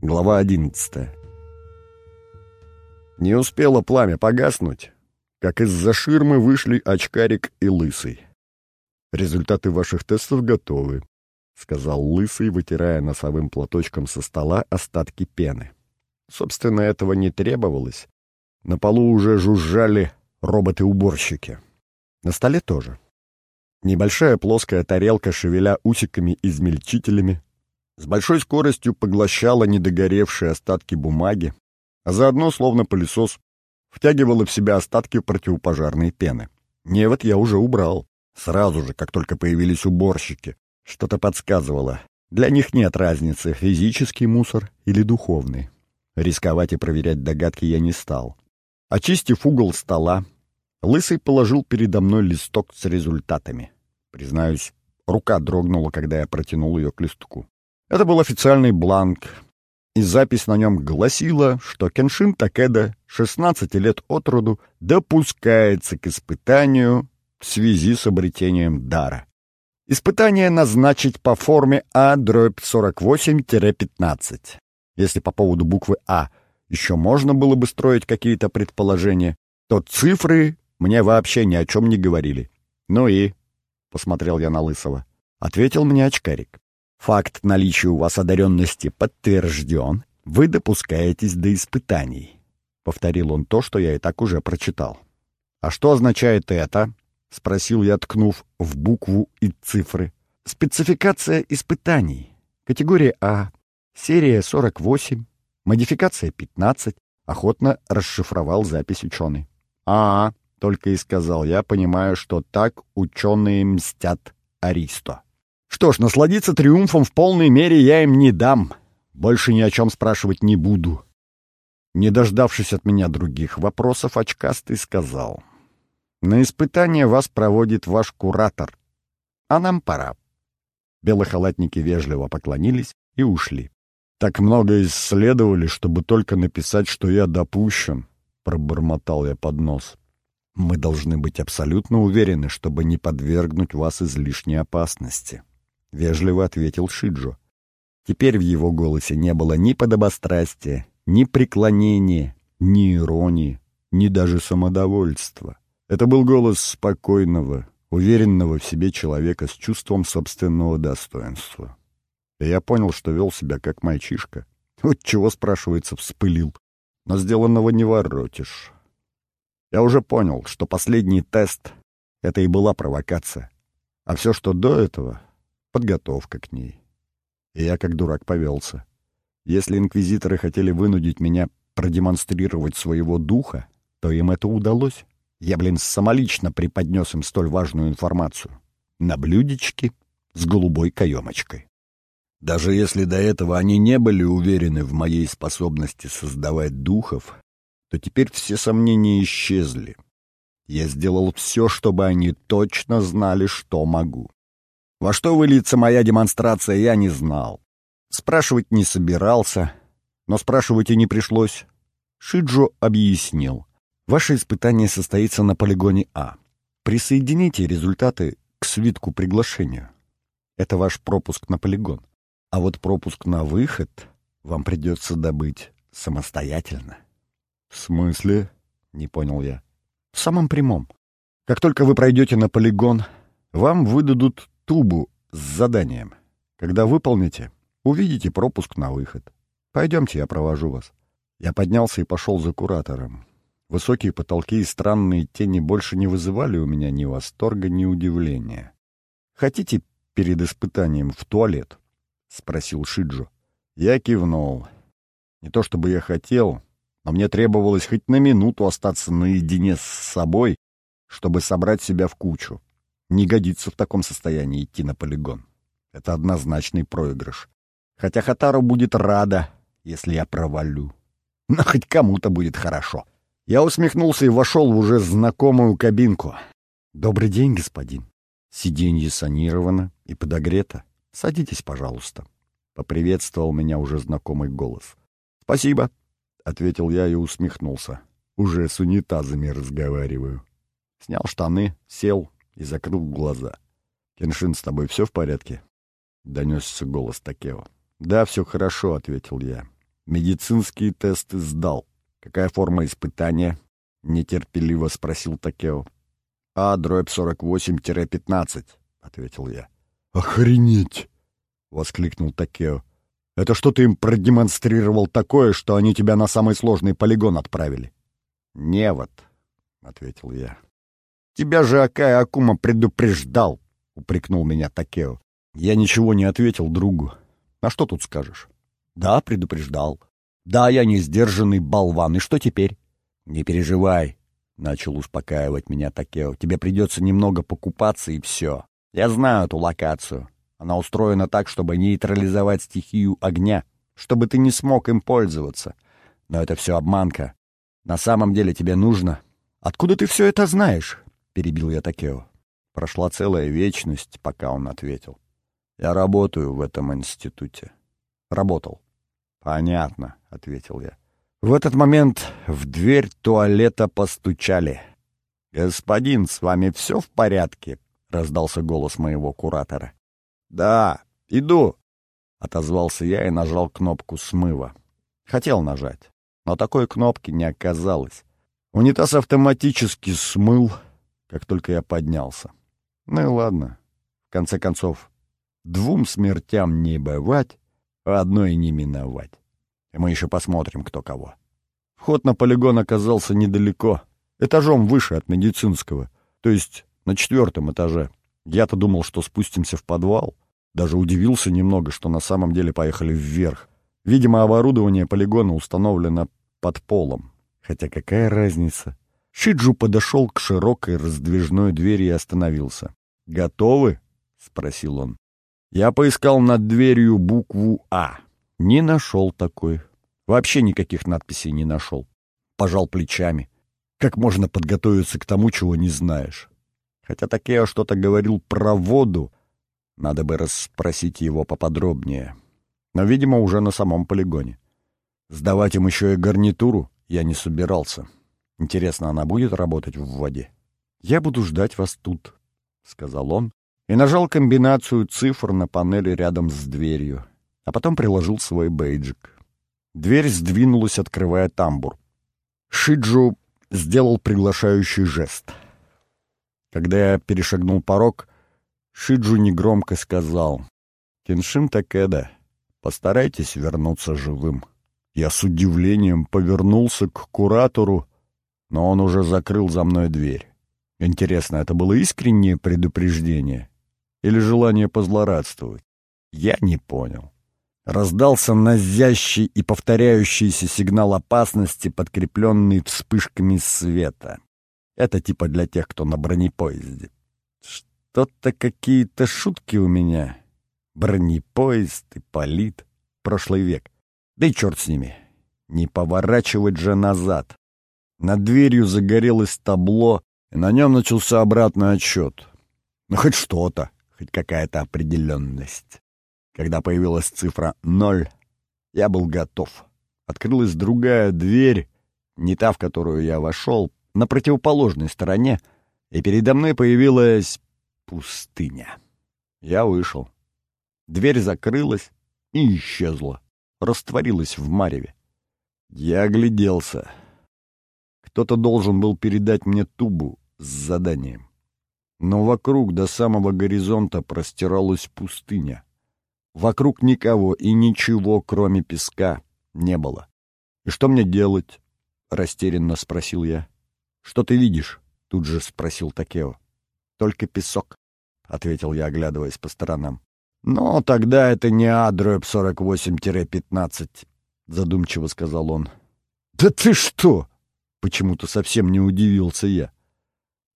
Глава одиннадцатая. Не успело пламя погаснуть, как из-за ширмы вышли очкарик и лысый. «Результаты ваших тестов готовы», — сказал лысый, вытирая носовым платочком со стола остатки пены. Собственно, этого не требовалось. На полу уже жужжали роботы-уборщики. На столе тоже. Небольшая плоская тарелка, шевеля усиками-измельчителями, с большой скоростью поглощала недогоревшие остатки бумаги, а заодно, словно пылесос, втягивала в себя остатки противопожарной пены. Невод я уже убрал, сразу же, как только появились уборщики. Что-то подсказывало. Для них нет разницы, физический мусор или духовный. Рисковать и проверять догадки я не стал. Очистив угол стола, Лысый положил передо мной листок с результатами. Признаюсь, рука дрогнула, когда я протянул ее к листку. Это был официальный бланк, и запись на нем гласила, что Кеншин Такеда, 16 лет от роду, допускается к испытанию в связи с обретением дара. Испытание назначить по форме А дробь 48-15. Если по поводу буквы А еще можно было бы строить какие-то предположения, то цифры мне вообще ни о чем не говорили. Ну и, — посмотрел я на Лысого, — ответил мне очкарик. Факт наличия у вас одаренности подтвержден. Вы допускаетесь до испытаний. Повторил он то, что я и так уже прочитал. А что означает это? Спросил я, ткнув в букву и цифры. Спецификация испытаний. Категория А. Серия 48. Модификация 15. Охотно расшифровал запись ученый. А, только и сказал я, понимаю, что так ученые мстят Аристо. Что ж, насладиться триумфом в полной мере я им не дам. Больше ни о чем спрашивать не буду. Не дождавшись от меня других вопросов, очкастый сказал. На испытание вас проводит ваш куратор. А нам пора. Белохалатники вежливо поклонились и ушли. Так много исследовали, чтобы только написать, что я допущен, пробормотал я под нос. Мы должны быть абсолютно уверены, чтобы не подвергнуть вас излишней опасности. — вежливо ответил Шиджо. Теперь в его голосе не было ни подобострастия, ни преклонения, ни иронии, ни даже самодовольства. Это был голос спокойного, уверенного в себе человека с чувством собственного достоинства. И я понял, что вел себя как мальчишка. Вот чего, спрашивается, вспылил. Но сделанного не воротишь. Я уже понял, что последний тест — это и была провокация. А все, что до этого, подготовка к ней. И я как дурак повелся. Если инквизиторы хотели вынудить меня продемонстрировать своего духа, то им это удалось. Я, блин, самолично преподнес им столь важную информацию. На блюдечке с голубой каемочкой. Даже если до этого они не были уверены в моей способности создавать духов, то теперь все сомнения исчезли. Я сделал все, чтобы они точно знали, что могу. Во что выльется моя демонстрация, я не знал. Спрашивать не собирался, но спрашивать и не пришлось. Шиджо объяснил. Ваше испытание состоится на полигоне А. Присоедините результаты к свитку приглашения. Это ваш пропуск на полигон. А вот пропуск на выход вам придется добыть самостоятельно. — В смысле? — не понял я. — В самом прямом. Как только вы пройдете на полигон, вам выдадут тубу с заданием. Когда выполните, увидите пропуск на выход. Пойдемте, я провожу вас. Я поднялся и пошел за куратором. Высокие потолки и странные тени больше не вызывали у меня ни восторга, ни удивления. «Хотите перед испытанием в туалет?» — спросил Шиджо. Я кивнул. Не то чтобы я хотел, но мне требовалось хоть на минуту остаться наедине с собой, чтобы собрать себя в кучу. Не годится в таком состоянии идти на полигон. Это однозначный проигрыш. Хотя Хатару будет рада, если я провалю. Но хоть кому-то будет хорошо. Я усмехнулся и вошел в уже знакомую кабинку. «Добрый день, господин. Сиденье санировано и подогрето. Садитесь, пожалуйста». Поприветствовал меня уже знакомый голос. «Спасибо», — ответил я и усмехнулся. «Уже с унитазами разговариваю». Снял штаны, сел, и закрыл глаза. «Кеншин, с тобой все в порядке?» — донесся голос Такео. «Да, все хорошо», — ответил я. Медицинские тесты сдал. Какая форма испытания? Нетерпеливо спросил Такео. А, дробь 48-15, ответил я. Охренеть! Воскликнул Такео. Это что ты им продемонстрировал такое, что они тебя на самый сложный полигон отправили? Невод, ответил я. Тебя же Акая Акума предупреждал, упрекнул меня Такео. Я ничего не ответил другу. А что тут скажешь? Да, предупреждал. Да, я не сдержанный болван. И что теперь? Не переживай, начал успокаивать меня Такео. Тебе придется немного покупаться и все. Я знаю эту локацию. Она устроена так, чтобы нейтрализовать стихию огня, чтобы ты не смог им пользоваться. Но это все обманка. На самом деле тебе нужно... Откуда ты все это знаешь? Перебил я Такео. Прошла целая вечность, пока он ответил. Я работаю в этом институте. Работал. «Понятно», — ответил я. В этот момент в дверь туалета постучали. «Господин, с вами все в порядке?» — раздался голос моего куратора. «Да, иду», — отозвался я и нажал кнопку смыва. Хотел нажать, но такой кнопки не оказалось. Унитаз автоматически смыл, как только я поднялся. Ну и ладно. В конце концов, двум смертям не бывать, а одной не миновать. И мы еще посмотрим, кто кого. Вход на полигон оказался недалеко, этажом выше от медицинского, то есть на четвертом этаже. Я-то думал, что спустимся в подвал. Даже удивился немного, что на самом деле поехали вверх. Видимо, оборудование полигона установлено под полом. Хотя какая разница? Шиджу подошел к широкой раздвижной двери и остановился. «Готовы?» — спросил он. Я поискал над дверью букву «А». Не нашел такой. Вообще никаких надписей не нашел. Пожал плечами. Как можно подготовиться к тому, чего не знаешь? Хотя Такео что-то говорил про воду. Надо бы расспросить его поподробнее. Но, видимо, уже на самом полигоне. Сдавать им еще и гарнитуру я не собирался. Интересно, она будет работать в воде? «Я буду ждать вас тут», — сказал он, и нажал комбинацию цифр на панели рядом с дверью, а потом приложил свой бейджик. Дверь сдвинулась, открывая тамбур. Шиджу сделал приглашающий жест — когда я перешагнул порог, Шиджу негромко сказал «Кеншин Такеда, постарайтесь вернуться живым». Я с удивлением повернулся к куратору, но он уже закрыл за мной дверь. Интересно, это было искреннее предупреждение или желание позлорадствовать? Я не понял. Раздался назящий и повторяющийся сигнал опасности, подкрепленный вспышками света. Это типа для тех, кто на бронепоезде. Что-то какие-то шутки у меня. Бронепоезд и полит. Прошлый век. Да и черт с ними. Не поворачивать же назад. Над дверью загорелось табло, и на нем начался обратный отсчет. Ну, хоть что-то, хоть какая-то определенность. Когда появилась цифра «ноль», я был готов. Открылась другая дверь, не та, в которую я вошел, на противоположной стороне, и передо мной появилась пустыня. Я вышел. Дверь закрылась и исчезла, растворилась в мареве. Я огляделся. Кто-то должен был передать мне тубу с заданием. Но вокруг до самого горизонта простиралась пустыня. Вокруг никого и ничего, кроме песка, не было. «И что мне делать?» — растерянно спросил я. «Что ты видишь?» — тут же спросил Такео. «Только песок», — ответил я, оглядываясь по сторонам. «Но тогда это не Адроеб 48-15», — задумчиво сказал он. «Да ты что?» — почему-то совсем не удивился я.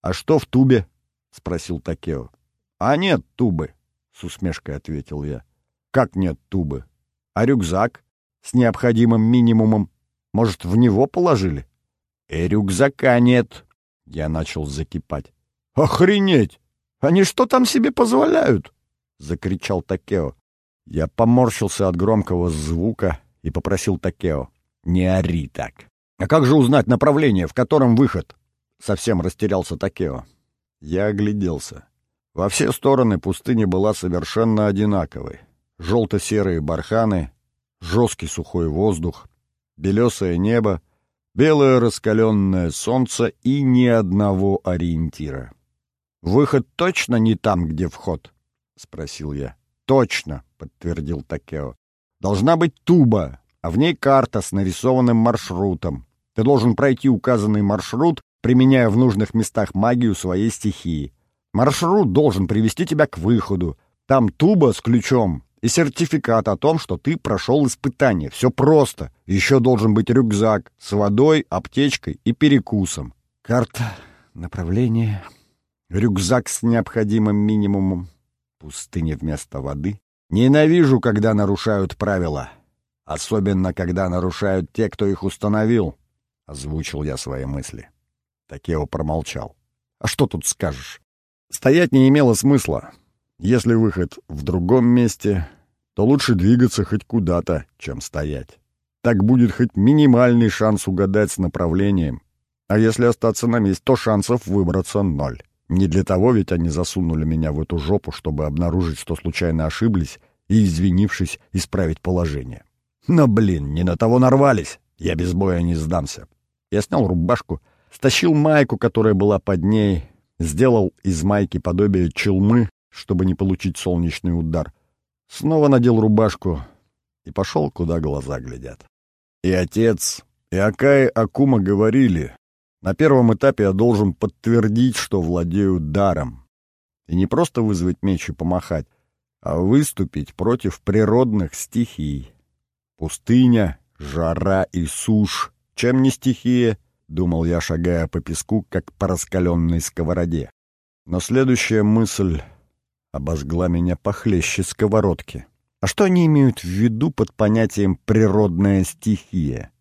«А что в тубе?» — спросил Такео. «А нет тубы», — с усмешкой ответил я. «Как нет тубы? А рюкзак с необходимым минимумом, может, в него положили?» «И рюкзака нет!» Я начал закипать. «Охренеть! Они что там себе позволяют?» — закричал Такео. Я поморщился от громкого звука и попросил Такео. «Не ори так!» «А как же узнать направление, в котором выход?» Совсем растерялся Такео. Я огляделся. Во все стороны пустыня была совершенно одинаковой. Желто-серые барханы, жесткий сухой воздух, белесое небо, белое раскаленное солнце и ни одного ориентира. «Выход точно не там, где вход?» — спросил я. «Точно», — подтвердил Такео. «Должна быть туба, а в ней карта с нарисованным маршрутом. Ты должен пройти указанный маршрут, применяя в нужных местах магию своей стихии. Маршрут должен привести тебя к выходу. Там туба с ключом и сертификат о том, что ты прошел испытание. Все просто. Еще должен быть рюкзак с водой, аптечкой и перекусом. Карта, направление, рюкзак с необходимым минимумом, пустыня вместо воды. Ненавижу, когда нарушают правила. Особенно, когда нарушают те, кто их установил. Озвучил я свои мысли. Такео промолчал. А что тут скажешь? Стоять не имело смысла. Если выход в другом месте, то лучше двигаться хоть куда-то, чем стоять. Так будет хоть минимальный шанс угадать с направлением. А если остаться на месте, то шансов выбраться ноль. Не для того ведь они засунули меня в эту жопу, чтобы обнаружить, что случайно ошиблись, и, извинившись, исправить положение. Но, блин, не на того нарвались. Я без боя не сдамся. Я снял рубашку, стащил майку, которая была под ней, сделал из майки подобие челмы, чтобы не получить солнечный удар. Снова надел рубашку и пошел, куда глаза глядят. И отец, и Акай Акума говорили, на первом этапе я должен подтвердить, что владею даром. И не просто вызвать меч и помахать, а выступить против природных стихий. Пустыня, жара и сушь. Чем не стихия? — думал я, шагая по песку, как по раскаленной сковороде. Но следующая мысль обожгла меня похлеще сковородки. А что они имеют в виду под понятием «природная стихия»?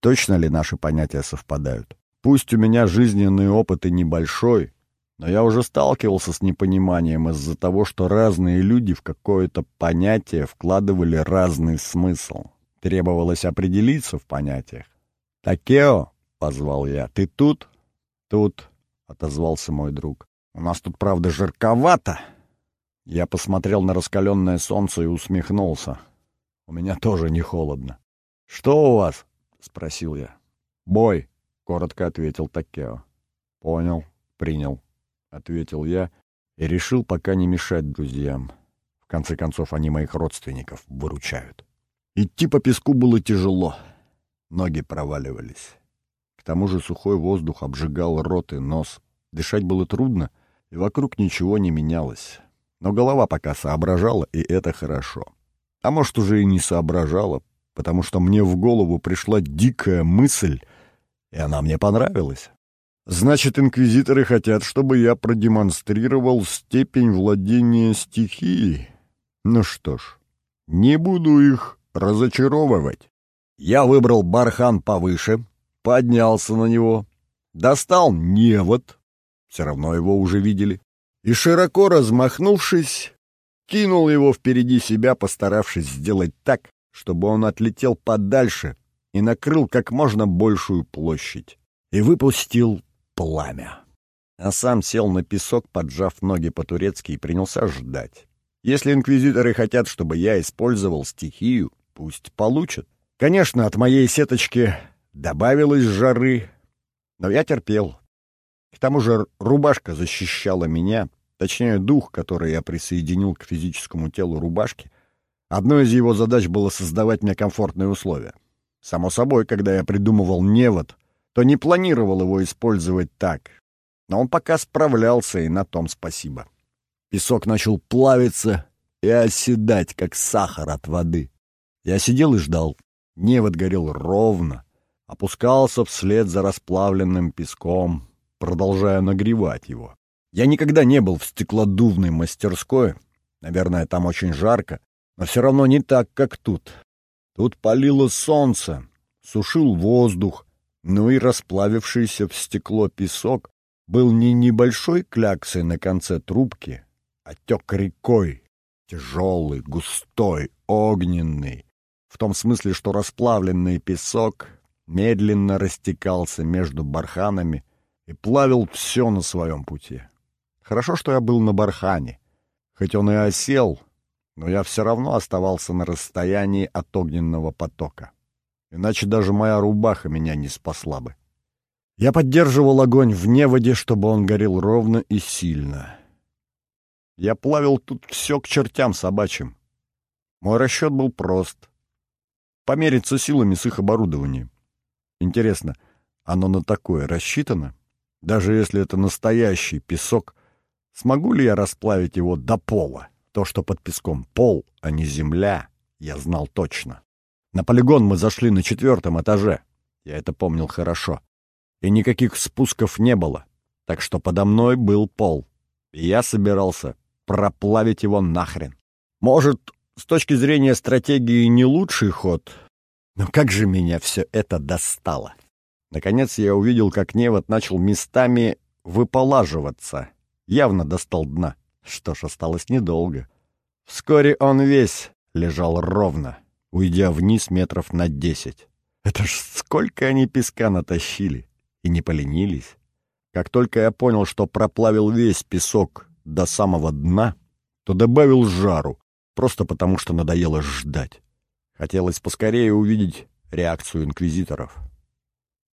Точно ли наши понятия совпадают? Пусть у меня жизненный опыт и небольшой, но я уже сталкивался с непониманием из-за того, что разные люди в какое-то понятие вкладывали разный смысл. Требовалось определиться в понятиях. «Такео!» — позвал я. «Ты тут?» «Тут», — отозвался мой друг. «У нас тут, правда, жарковато». Я посмотрел на раскаленное солнце и усмехнулся. У меня тоже не холодно. «Что у вас?» — спросил я. «Бой», — коротко ответил Такео. «Понял, принял», — ответил я и решил пока не мешать друзьям. В конце концов, они моих родственников выручают. Идти по песку было тяжело. Ноги проваливались. К тому же сухой воздух обжигал рот и нос. Дышать было трудно, и вокруг ничего не менялось. Но голова пока соображала, и это хорошо. А может, уже и не соображала, потому что мне в голову пришла дикая мысль, и она мне понравилась. Значит, инквизиторы хотят, чтобы я продемонстрировал степень владения стихией. Ну что ж, не буду их разочаровывать. Я выбрал бархан повыше, поднялся на него, достал невод, все равно его уже видели, и, широко размахнувшись, кинул его впереди себя, постаравшись сделать так, чтобы он отлетел подальше и накрыл как можно большую площадь, и выпустил пламя. А сам сел на песок, поджав ноги по-турецки, и принялся ждать. Если инквизиторы хотят, чтобы я использовал стихию, Пусть получат. Конечно, от моей сеточки добавилось жары, но я терпел. К тому же рубашка защищала меня, точнее дух, который я присоединил к физическому телу рубашки. Одной из его задач было создавать мне комфортные условия. Само собой, когда я придумывал невод, то не планировал его использовать так. Но он пока справлялся, и на том спасибо. Песок начал плавиться и оседать, как сахар от воды. Я сидел и ждал. Невод горел ровно, опускался вслед за расплавленным песком, продолжая нагревать его. Я никогда не был в стеклодувной мастерской. Наверное, там очень жарко, но все равно не так, как тут. Тут палило солнце, сушил воздух, ну и расплавившийся в стекло песок был не небольшой кляксой на конце трубки, а тек рекой, тяжелый, густой, огненный, в том смысле, что расплавленный песок медленно растекался между барханами и плавил все на своем пути. Хорошо, что я был на бархане. Хоть он и осел, но я все равно оставался на расстоянии от огненного потока. Иначе даже моя рубаха меня не спасла бы. Я поддерживал огонь в неводе, чтобы он горел ровно и сильно. Я плавил тут все к чертям собачьим. Мой расчет был прост. Помериться силами с их оборудованием. Интересно, оно на такое рассчитано? Даже если это настоящий песок, смогу ли я расплавить его до пола? То, что под песком пол, а не земля, я знал точно. На полигон мы зашли на четвертом этаже. Я это помнил хорошо. И никаких спусков не было. Так что подо мной был пол. И я собирался проплавить его нахрен. Может, с точки зрения стратегии не лучший ход, но как же меня все это достало. Наконец я увидел, как невод начал местами выполаживаться. Явно достал дна. Что ж, осталось недолго. Вскоре он весь лежал ровно, уйдя вниз метров на десять. Это ж сколько они песка натащили! И не поленились. Как только я понял, что проплавил весь песок до самого дна, то добавил жару, просто потому что надоело ждать. Хотелось поскорее увидеть реакцию инквизиторов.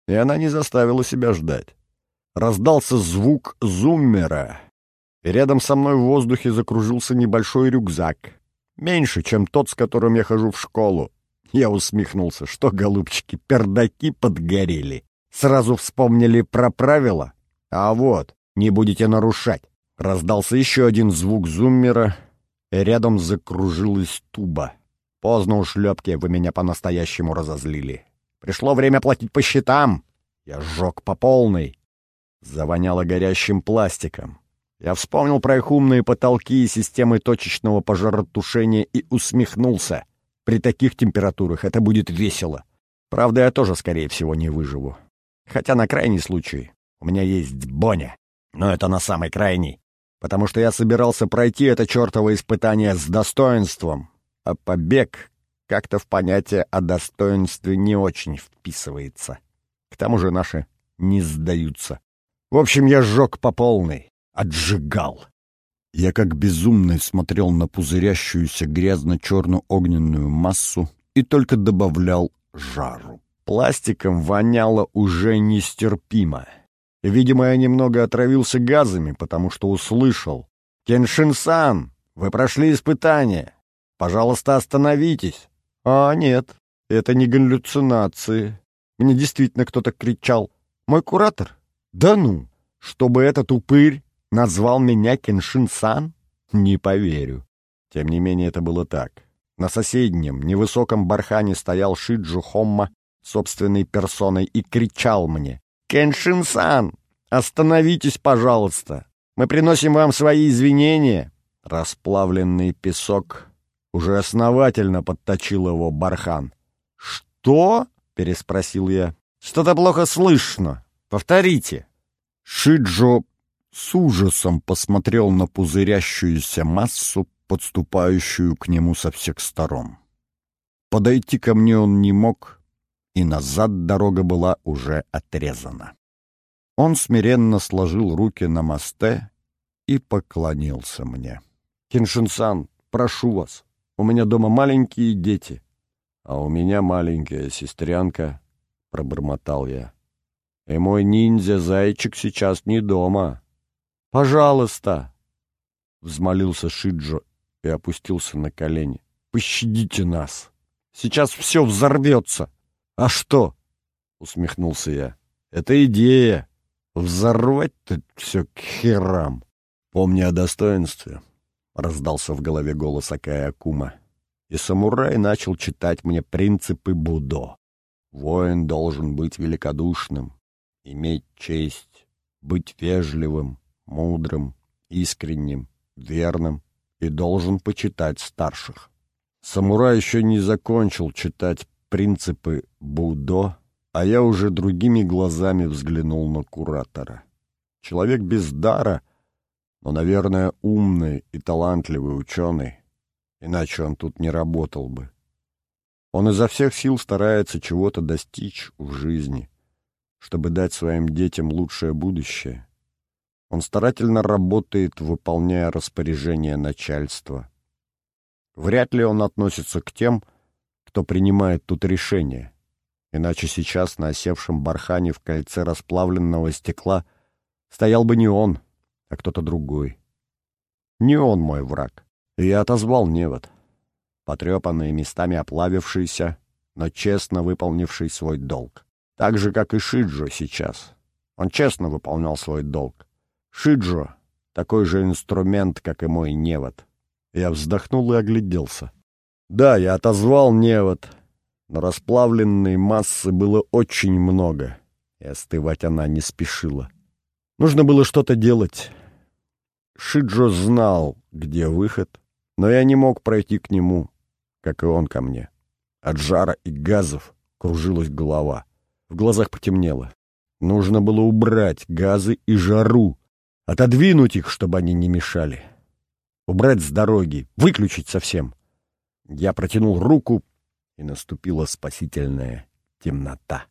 И она не заставила себя ждать. Раздался звук зуммера, и рядом со мной в воздухе закружился небольшой рюкзак. Меньше, чем тот, с которым я хожу в школу. Я усмехнулся. Что, голубчики, пердаки подгорели? Сразу вспомнили про правила? А вот, не будете нарушать. Раздался еще один звук зуммера, рядом закружилась туба. Поздно у шлепки вы меня по-настоящему разозлили. Пришло время платить по счетам. Я сжег по полной. Завоняло горящим пластиком. Я вспомнил про их умные потолки и системы точечного пожаротушения и усмехнулся. При таких температурах это будет весело. Правда, я тоже, скорее всего, не выживу. Хотя на крайний случай у меня есть Боня. Но это на самый крайний. Потому что я собирался пройти это чертово испытание с достоинством. А побег как-то в понятие о достоинстве не очень вписывается. К тому же наши не сдаются. В общем, я сжег по полной отжигал. Я как безумный смотрел на пузырящуюся грязно-черную огненную массу и только добавлял жару. Пластиком воняло уже нестерпимо. Видимо, я немного отравился газами, потому что услышал. «Кеншин-сан, вы прошли испытание. Пожалуйста, остановитесь». «А, нет, это не галлюцинации. Мне действительно кто-то кричал. Мой куратор? Да ну, чтобы этот упырь назвал меня Кеншин-сан? Не поверю. Тем не менее, это было так. На соседнем, невысоком бархане стоял Шиджу Хомма собственной персоной и кричал мне. «Кеншин-сан, остановитесь, пожалуйста! Мы приносим вам свои извинения!» Расплавленный песок уже основательно подточил его бархан. «Что?» — переспросил я. «Что-то плохо слышно. Повторите». Шиджо с ужасом посмотрел на пузырящуюся массу, подступающую к нему со всех сторон. Подойти ко мне он не мог, и назад дорога была уже отрезана. Он смиренно сложил руки на мосте и поклонился мне. «Киншинсан, прошу вас, у меня дома маленькие дети». «А у меня маленькая сестрянка», — пробормотал я. «И мой ниндзя-зайчик сейчас не дома». «Пожалуйста!» — взмолился Шиджо и опустился на колени. «Пощадите нас! Сейчас все взорвется!» «А что?» — усмехнулся я. «Это идея! Взорвать тут все к херам!» «Помни о достоинстве!» — раздался в голове голос Акая Акума. И самурай начал читать мне принципы Будо. Воин должен быть великодушным, иметь честь, быть вежливым, мудрым, искренним, верным и должен почитать старших. Самурай еще не закончил читать принципы Будо, а я уже другими глазами взглянул на куратора. Человек без дара, но, наверное, умный и талантливый ученый, иначе он тут не работал бы. Он изо всех сил старается чего-то достичь в жизни, чтобы дать своим детям лучшее будущее. Он старательно работает, выполняя распоряжения начальства. Вряд ли он относится к тем, кто принимает тут решение. Иначе сейчас на осевшем бархане в кольце расплавленного стекла стоял бы не он, а кто-то другой. Не он мой враг. И я отозвал невод, потрепанный местами оплавившийся, но честно выполнивший свой долг. Так же, как и Шиджо сейчас. Он честно выполнял свой долг. Шиджо — такой же инструмент, как и мой невод. Я вздохнул и огляделся. Да, я отозвал невод, но расплавленной массы было очень много, и остывать она не спешила. Нужно было что-то делать. Шиджо знал, где выход, но я не мог пройти к нему, как и он ко мне. От жара и газов кружилась голова. В глазах потемнело. Нужно было убрать газы и жару, отодвинуть их, чтобы они не мешали. Убрать с дороги, выключить совсем. Я протянул руку, и наступила спасительная темнота.